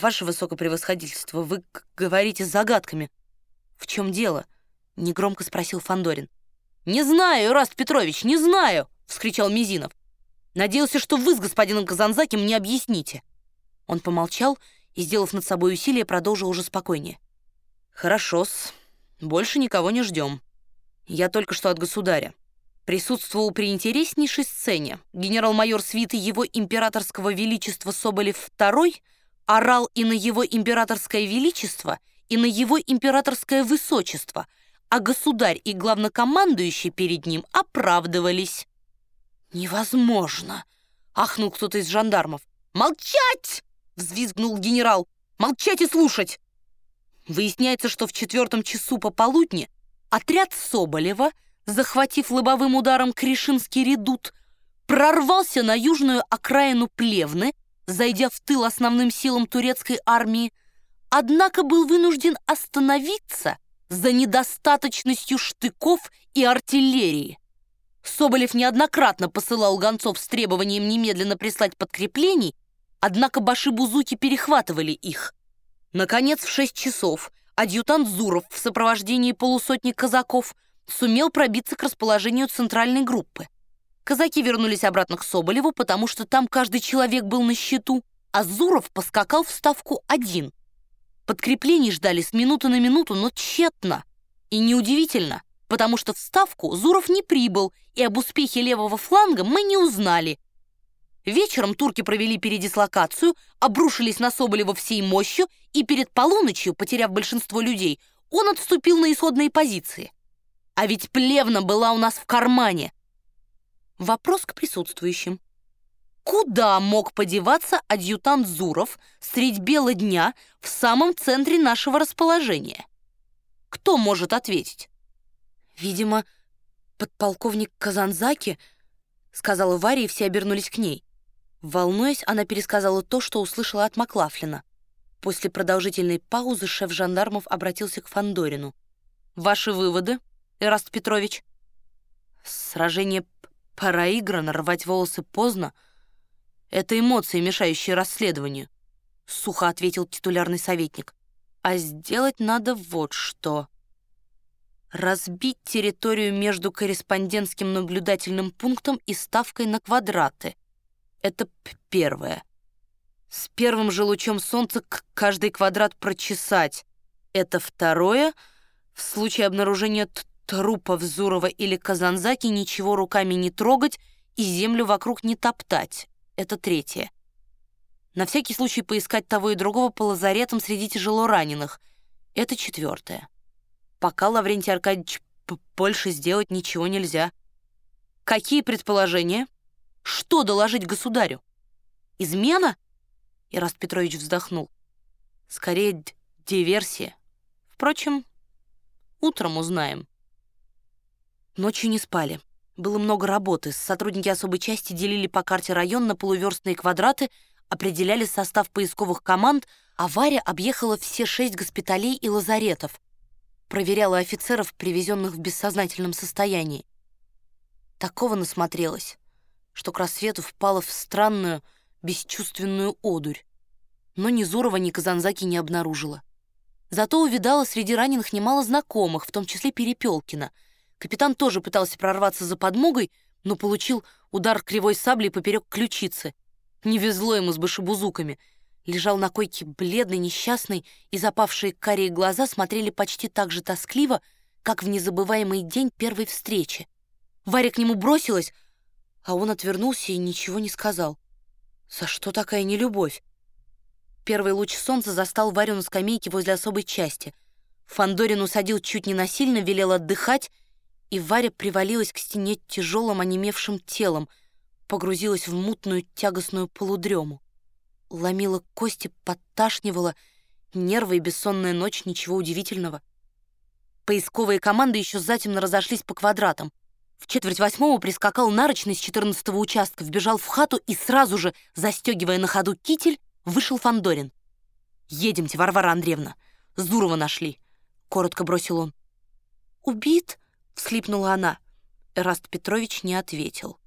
«Ваше высокопревосходительство, вы говорите загадками. В чем дело?» — негромко спросил Фандорин. «Не знаю, Раст Петрович, не знаю!» — вскричал Мизинов. «Надеялся, что вы с господином Казанзаки мне объясните». Он помолчал и, сделав над собой усилие, продолжил уже спокойнее. «Хорошо-с. Больше никого не ждем. Я только что от государя. Присутствовал при интереснейшей сцене. Генерал-майор свиты его императорского величества Соболев II орал и на его императорское величество, и на его императорское высочество, а государь и главнокомандующий перед ним оправдывались. «Невозможно!» — ахнул кто-то из жандармов. «Молчать!» — взвизгнул генерал. «Молчать и слушать!» Выясняется, что в четвертом часу пополудни отряд Соболева, захватив лобовым ударом Кришинский редут, прорвался на южную окраину Плевны, зайдя в тыл основным силам турецкой армии, однако был вынужден остановиться за недостаточностью штыков и артиллерии. Соболев неоднократно посылал гонцов с требованием немедленно прислать подкреплений, однако баши-бузуки перехватывали их. Наконец, в шесть часов адъютант Зуров в сопровождении полусотни казаков сумел пробиться к расположению центральной группы. Казаки вернулись обратно к Соболеву, потому что там каждый человек был на счету, а Зуров поскакал в ставку один. Подкреплений ждали с минуты на минуту, но тщетно. И неудивительно, потому что в ставку Зуров не прибыл, и об успехе левого фланга мы не узнали, Вечером турки провели передислокацию, обрушились на Соболева всей мощью, и перед полуночью, потеряв большинство людей, он отступил на исходные позиции. А ведь Плевна была у нас в кармане. Вопрос к присутствующим. Куда мог подеваться адъютант Зуров средь бела дня в самом центре нашего расположения? Кто может ответить? Видимо, подполковник Казанзаки, сказала Варя, и все обернулись к ней. Волнуясь, она пересказала то, что услышала от Маклафлина. После продолжительной паузы шеф жандармов обратился к Фандорину. «Ваши выводы, Эраст Петрович?» «Сражение проиграно, рвать волосы поздно. Это эмоции, мешающие расследованию», — сухо ответил титулярный советник. «А сделать надо вот что. Разбить территорию между корреспондентским наблюдательным пунктом и ставкой на квадраты — это первое. С первым же лучом солнца каждый квадрат прочесать. Это второе. В случае обнаружения трупа Взурова или Казанзаки ничего руками не трогать и землю вокруг не топтать. Это третье. На всякий случай поискать того и другого по лазаретам среди тяжело раненых. Это четвертое. Пока Лаврентий Аркадьевич больше сделать ничего нельзя. Какие предположения? Что доложить государю? Измена? Ираст Петрович вздохнул. Скорее, диверсия. Впрочем, утром узнаем. Ночью не спали. Было много работы. Сотрудники особой части делили по карте район на полуверстные квадраты, определяли состав поисковых команд, а Варя объехала все шесть госпиталей и лазаретов. Проверяла офицеров, привезенных в бессознательном состоянии. Такого насмотрелась что к рассвету впала в странную, бесчувственную одурь. Но ни Зурова, ни Казанзаки не обнаружила. Зато увидала среди раненых немало знакомых, в том числе Перепелкина. Капитан тоже пытался прорваться за подмогой, но получил удар кривой саблей поперек ключицы. Не везло ему с башебузуками. Лежал на койке бледный, несчастный, и запавшие карие глаза смотрели почти так же тоскливо, как в незабываемый день первой встречи. Варя к нему бросилась, а он отвернулся и ничего не сказал. За что такая нелюбовь? Первый луч солнца застал Варю на скамейке возле особой части. Фандорин усадил чуть не насильно, велел отдыхать, и Варя привалилась к стене тяжелым онемевшим телом, погрузилась в мутную тягостную полудрему. Ломила кости, подташнивала, нервы и бессонная ночь, ничего удивительного. Поисковые команды еще затемно разошлись по квадратам. В четверть восьмого прискакал нарочный с четырнадцатого участка, вбежал в хату и сразу же, застегивая на ходу китель, вышел Фандорин. «Едемте, Варвара Андреевна. Зурова нашли», — коротко бросил он. «Убит?» — всхлипнула она. Эраст Петрович не ответил.